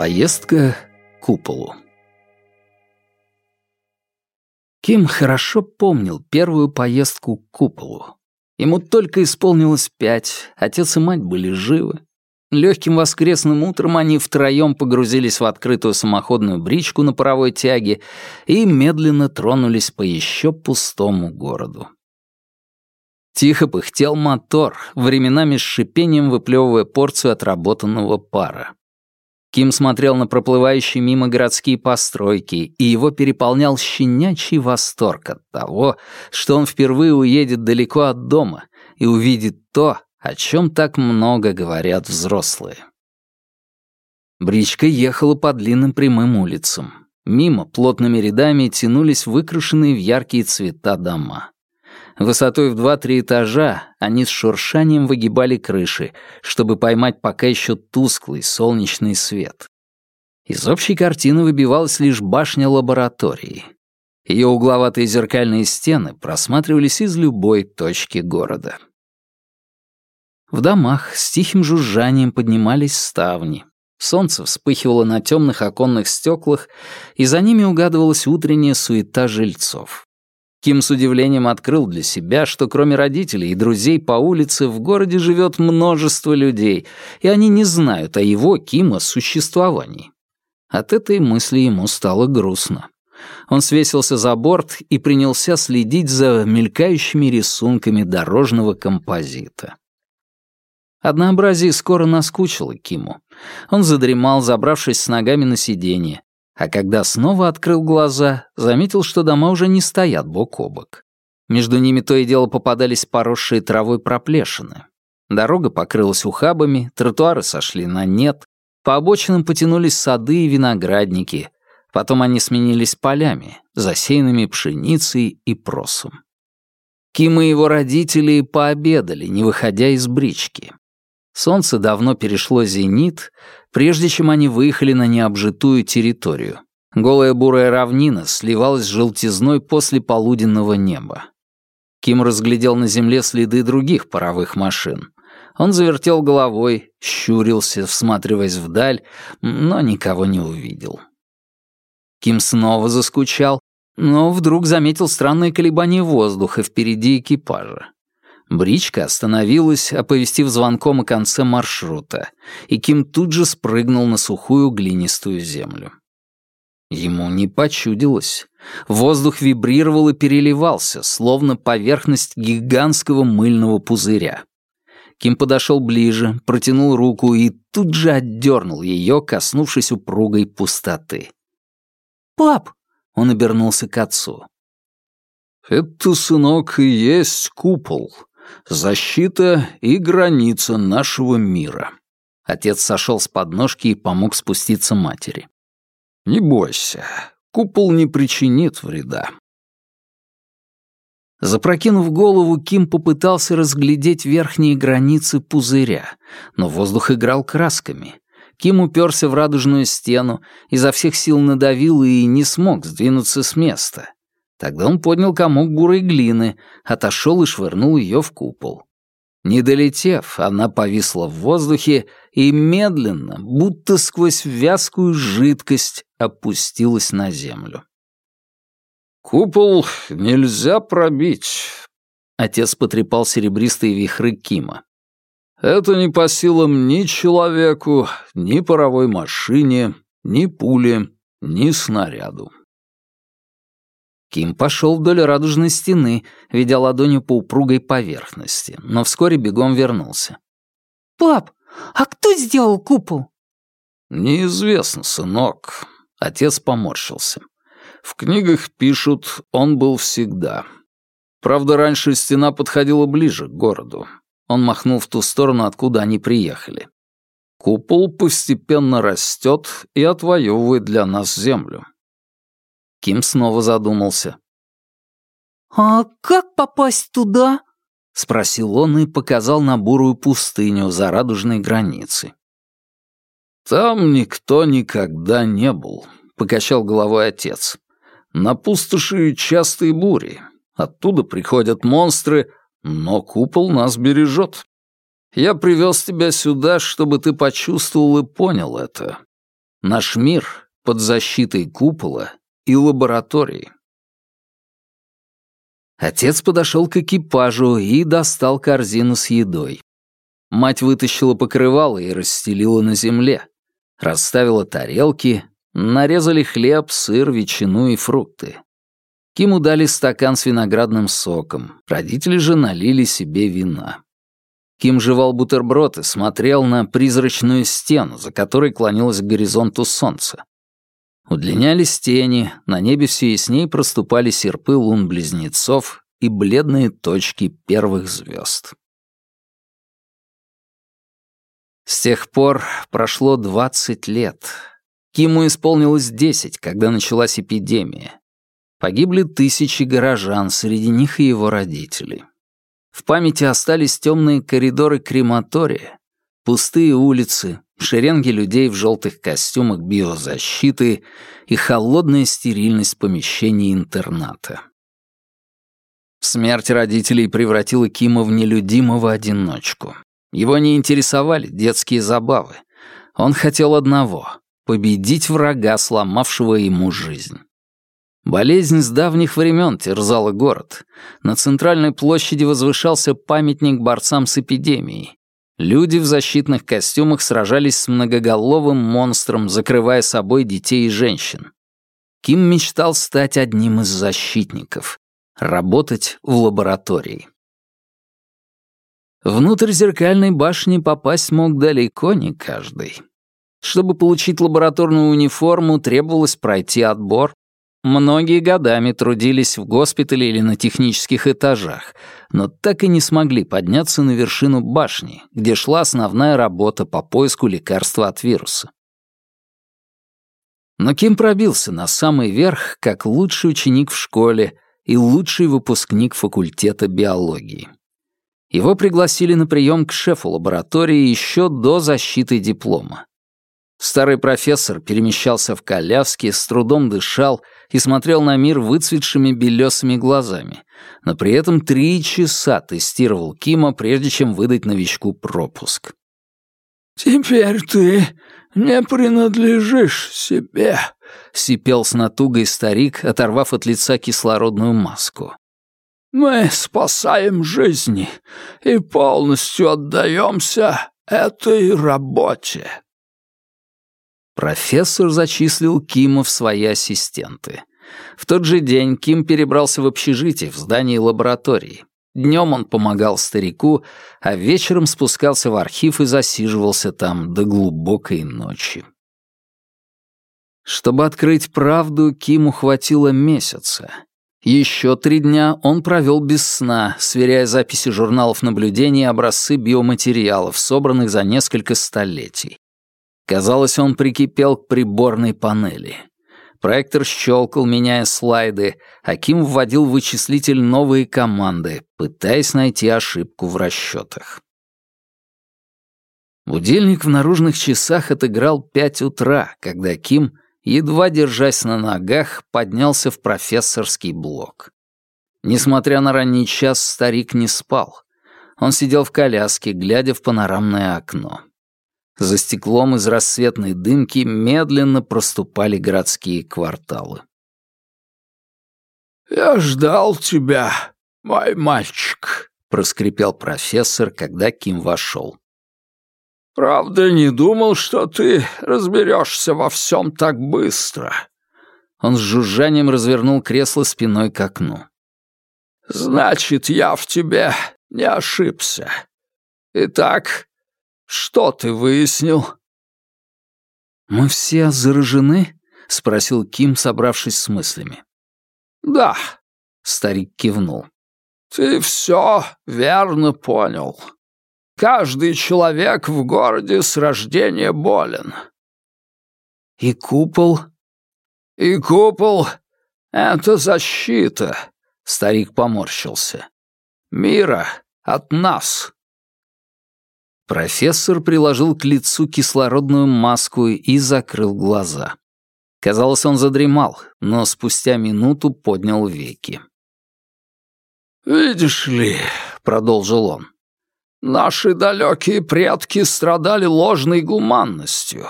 Поездка к куполу. Ким хорошо помнил первую поездку к куполу. Ему только исполнилось пять, отец и мать были живы. Легким воскресным утром они втроем погрузились в открытую самоходную бричку на паровой тяге и медленно тронулись по еще пустому городу. Тихо пыхтел мотор, временами с шипением выплевывая порцию отработанного пара. Ким смотрел на проплывающие мимо городские постройки, и его переполнял щенячий восторг от того, что он впервые уедет далеко от дома и увидит то, о чем так много говорят взрослые. Бричка ехала по длинным прямым улицам. Мимо плотными рядами тянулись выкрашенные в яркие цвета дома. Высотой в два-три этажа они с шуршанием выгибали крыши, чтобы поймать пока еще тусклый солнечный свет. Из общей картины выбивалась лишь башня лаборатории. Ее угловатые зеркальные стены просматривались из любой точки города. В домах с тихим жужжанием поднимались ставни. Солнце вспыхивало на темных оконных стеклах, и за ними угадывалась утренняя суета жильцов. Ким с удивлением открыл для себя, что кроме родителей и друзей по улице в городе живет множество людей, и они не знают о его, Кима, существовании. От этой мысли ему стало грустно. Он свесился за борт и принялся следить за мелькающими рисунками дорожного композита. Однообразие скоро наскучило Киму. Он задремал, забравшись с ногами на сиденье, а когда снова открыл глаза, заметил, что дома уже не стоят бок о бок. Между ними то и дело попадались поросшие травой проплешины. Дорога покрылась ухабами, тротуары сошли на нет, по обочинам потянулись сады и виноградники, потом они сменились полями, засеянными пшеницей и просом. Ким и его родители пообедали, не выходя из брички. Солнце давно перешло зенит, прежде чем они выехали на необжитую территорию. Голая бурая равнина сливалась с желтизной после полуденного неба. Ким разглядел на земле следы других паровых машин. Он завертел головой, щурился, всматриваясь вдаль, но никого не увидел. Ким снова заскучал, но вдруг заметил странные колебания воздуха впереди экипажа. Бричка остановилась, оповестив звонком о конце маршрута, и Ким тут же спрыгнул на сухую глинистую землю. Ему не почудилось. Воздух вибрировал и переливался, словно поверхность гигантского мыльного пузыря. Ким подошел ближе, протянул руку и тут же отдернул ее, коснувшись упругой пустоты. «Пап!» — он обернулся к отцу. «Это, сынок, и есть купол», Защита и граница нашего мира. Отец сошел с подножки и помог спуститься матери. Не бойся, купол не причинит вреда. Запрокинув голову, Ким попытался разглядеть верхние границы пузыря, но воздух играл красками. Ким уперся в радужную стену, изо всех сил надавил и не смог сдвинуться с места. Тогда он поднял комок бурой глины, отошел и швырнул ее в купол. Не долетев, она повисла в воздухе и медленно, будто сквозь вязкую жидкость, опустилась на землю. «Купол нельзя пробить», — отец потрепал серебристые вихры Кима. «Это не по силам ни человеку, ни паровой машине, ни пуле, ни снаряду». Ким пошел вдоль радужной стены, ведя ладонью по упругой поверхности, но вскоре бегом вернулся. «Пап, а кто сделал купол?» «Неизвестно, сынок». Отец поморщился. «В книгах пишут, он был всегда. Правда, раньше стена подходила ближе к городу. Он махнул в ту сторону, откуда они приехали. Купол постепенно растет и отвоевывает для нас землю. Ким снова задумался. «А как попасть туда?» — спросил он и показал на бурую пустыню за радужной границей. «Там никто никогда не был», — покачал головой отец. «На пустоши частые бури. Оттуда приходят монстры, но купол нас бережет. Я привез тебя сюда, чтобы ты почувствовал и понял это. Наш мир под защитой купола и лаборатории. Отец подошел к экипажу и достал корзину с едой. Мать вытащила покрывало и расстелила на земле. Расставила тарелки, нарезали хлеб, сыр, ветчину и фрукты. Киму дали стакан с виноградным соком, родители же налили себе вина. Ким жевал бутерброд и смотрел на призрачную стену, за которой клонилось к горизонту солнце. Удлинялись тени, на небе все ясней проступали серпы лун-близнецов и бледные точки первых звезд. С тех пор прошло 20 лет. Киму исполнилось 10, когда началась эпидемия. Погибли тысячи горожан, среди них и его родители. В памяти остались темные коридоры крематория, пустые улицы, шеренги людей в желтых костюмах биозащиты и холодная стерильность помещений интерната. Смерть родителей превратила Кима в нелюдимого одиночку. Его не интересовали детские забавы. Он хотел одного — победить врага, сломавшего ему жизнь. Болезнь с давних времен терзала город. На центральной площади возвышался памятник борцам с эпидемией. Люди в защитных костюмах сражались с многоголовым монстром, закрывая собой детей и женщин. Ким мечтал стать одним из защитников, работать в лаборатории. Внутрь зеркальной башни попасть мог далеко не каждый. Чтобы получить лабораторную униформу, требовалось пройти отбор, Многие годами трудились в госпитале или на технических этажах, но так и не смогли подняться на вершину башни, где шла основная работа по поиску лекарства от вируса. Но Ким пробился на самый верх как лучший ученик в школе и лучший выпускник факультета биологии. Его пригласили на прием к шефу лаборатории еще до защиты диплома. Старый профессор перемещался в коляске, с трудом дышал и смотрел на мир выцветшими белесыми глазами, но при этом три часа тестировал Кима, прежде чем выдать новичку пропуск. «Теперь ты не принадлежишь себе», — сипел с натугой старик, оторвав от лица кислородную маску. «Мы спасаем жизни и полностью отдаемся этой работе». Профессор зачислил Кима в свои ассистенты. В тот же день Ким перебрался в общежитие в здании лаборатории. Днем он помогал старику, а вечером спускался в архив и засиживался там до глубокой ночи. Чтобы открыть правду, Киму хватило месяца. Еще три дня он провел без сна, сверяя записи журналов наблюдений и образцы биоматериалов, собранных за несколько столетий. Казалось, он прикипел к приборной панели. Проектор щелкал, меняя слайды, Ким вводил в вычислитель новые команды, пытаясь найти ошибку в расчетах. Будильник в наружных часах отыграл пять утра, когда Ким, едва держась на ногах, поднялся в профессорский блок. Несмотря на ранний час, старик не спал. Он сидел в коляске, глядя в панорамное окно. За стеклом из рассветной дымки медленно проступали городские кварталы. «Я ждал тебя, мой мальчик», — проскрипел профессор, когда Ким вошел. «Правда, не думал, что ты разберешься во всем так быстро». Он с жужжанием развернул кресло спиной к окну. «Значит, я в тебе не ошибся. Итак, что ты выяснил?» «Мы все заражены?» — спросил Ким, собравшись с мыслями. «Да», — старик кивнул. «Ты все верно понял. Каждый человек в городе с рождения болен». «И купол?» «И купол — это защита», — старик поморщился. «Мира от нас». Профессор приложил к лицу кислородную маску и закрыл глаза. Казалось, он задремал, но спустя минуту поднял веки. «Видишь ли», — продолжил он, — «наши далекие предки страдали ложной гуманностью.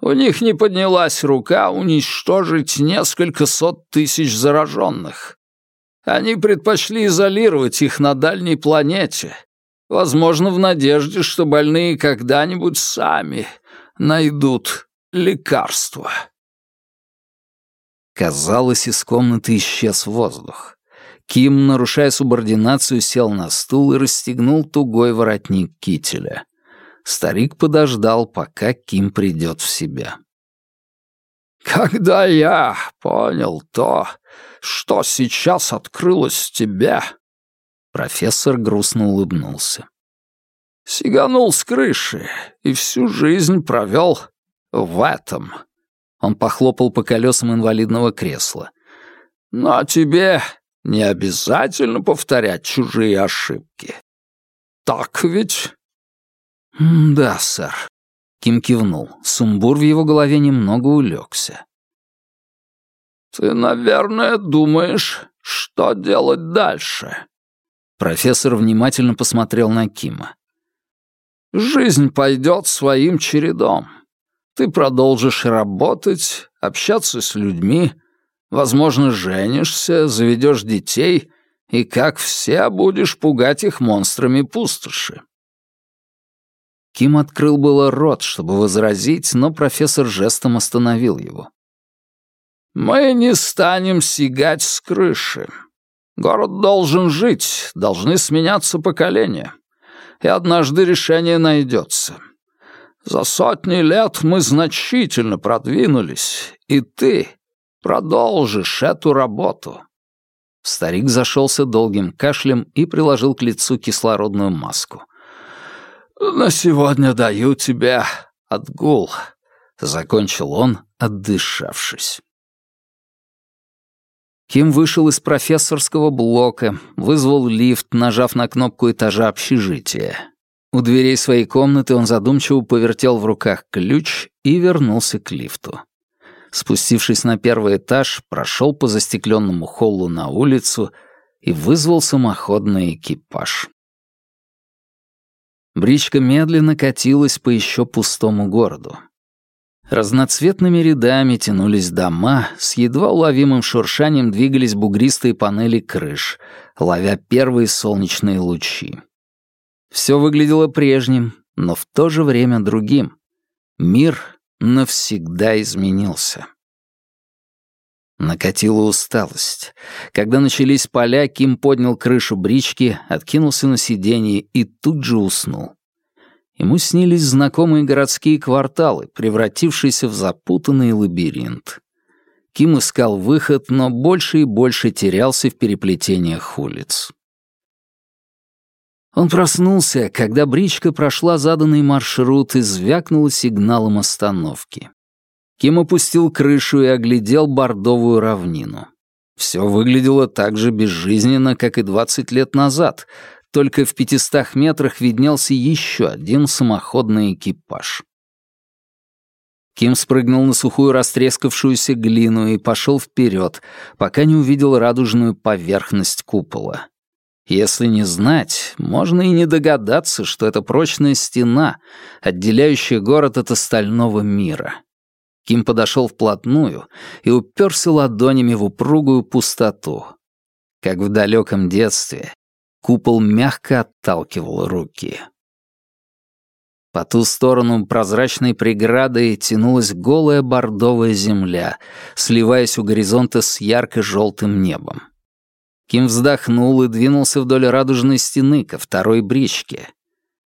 У них не поднялась рука уничтожить несколько сот тысяч зараженных. Они предпочли изолировать их на дальней планете, возможно, в надежде, что больные когда-нибудь сами найдут лекарство. Казалось, из комнаты исчез воздух. Ким, нарушая субординацию, сел на стул и расстегнул тугой воротник кителя. Старик подождал, пока Ким придет в себя. «Когда я понял то, что сейчас открылось тебе...» Профессор грустно улыбнулся. «Сиганул с крыши и всю жизнь провел в этом». Он похлопал по колесам инвалидного кресла. «Но тебе не обязательно повторять чужие ошибки. Так ведь?» «Да, сэр». Ким кивнул. Сумбур в его голове немного улегся. «Ты, наверное, думаешь, что делать дальше?» Профессор внимательно посмотрел на Кима. «Жизнь пойдет своим чередом. Ты продолжишь работать, общаться с людьми, возможно, женишься, заведешь детей и, как все, будешь пугать их монстрами пустоши. Ким открыл было рот, чтобы возразить, но профессор жестом остановил его. «Мы не станем сигать с крыши. Город должен жить, должны сменяться поколения. И однажды решение найдется. За сотни лет мы значительно продвинулись, и ты продолжишь эту работу». Старик зашелся долгим кашлем и приложил к лицу кислородную маску. «На сегодня даю тебе отгул», — закончил он, отдышавшись. Ким вышел из профессорского блока, вызвал лифт, нажав на кнопку этажа общежития. У дверей своей комнаты он задумчиво повертел в руках ключ и вернулся к лифту. Спустившись на первый этаж, прошел по застекленному холлу на улицу и вызвал самоходный экипаж. Бричка медленно катилась по еще пустому городу. Разноцветными рядами тянулись дома, с едва уловимым шуршанием двигались бугристые панели крыш, ловя первые солнечные лучи. Все выглядело прежним, но в то же время другим. Мир навсегда изменился. Накатила усталость. Когда начались поля, Ким поднял крышу брички, откинулся на сиденье и тут же уснул. Ему снились знакомые городские кварталы, превратившиеся в запутанный лабиринт. Ким искал выход, но больше и больше терялся в переплетениях улиц. Он проснулся, когда бричка прошла заданный маршрут и звякнула сигналом остановки. Ким опустил крышу и оглядел бордовую равнину. Все выглядело так же безжизненно, как и 20 лет назад, только в пятистах метрах виднелся еще один самоходный экипаж. Ким спрыгнул на сухую растрескавшуюся глину и пошел вперед, пока не увидел радужную поверхность купола. Если не знать, можно и не догадаться, что это прочная стена, отделяющая город от остального мира. Ким подошел вплотную и уперся ладонями в упругую пустоту. Как в далеком детстве, купол мягко отталкивал руки. По ту сторону прозрачной преграды тянулась голая бордовая земля, сливаясь у горизонта с ярко-желтым небом. Ким вздохнул и двинулся вдоль радужной стены ко второй бричке.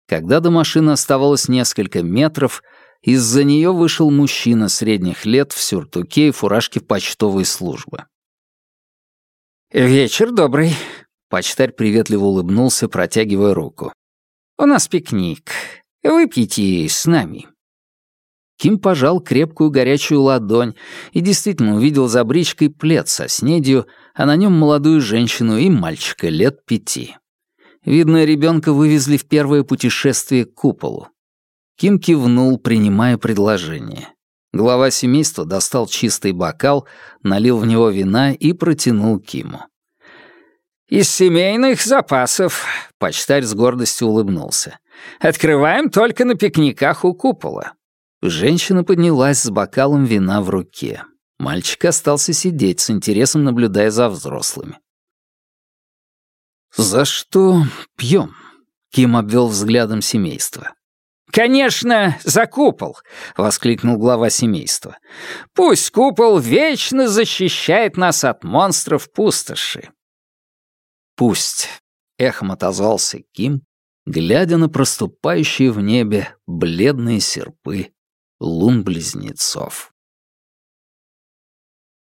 Когда до машины оставалось несколько метров, из-за нее вышел мужчина средних лет в сюртуке и фуражке почтовой службы. «Вечер добрый», — почтарь приветливо улыбнулся, протягивая руку. «У нас пикник. Выпьете с нами». Ким пожал крепкую горячую ладонь и действительно увидел за бричкой плед со снедью, а на нем молодую женщину и мальчика лет пяти. Видно, ребенка вывезли в первое путешествие к куполу. Ким кивнул, принимая предложение. Глава семейства достал чистый бокал, налил в него вина и протянул Киму. «Из семейных запасов», — почтарь с гордостью улыбнулся. «Открываем только на пикниках у купола. Женщина поднялась с бокалом вина в руке. Мальчик остался сидеть, с интересом наблюдая за взрослыми. «За что пьем?» — Ким обвел взглядом семейство. «Конечно, за купол!» — воскликнул глава семейства. «Пусть купол вечно защищает нас от монстров пустоши!» «Пусть!» — эхом отозвался Ким, глядя на проступающие в небе бледные серпы лун-близнецов.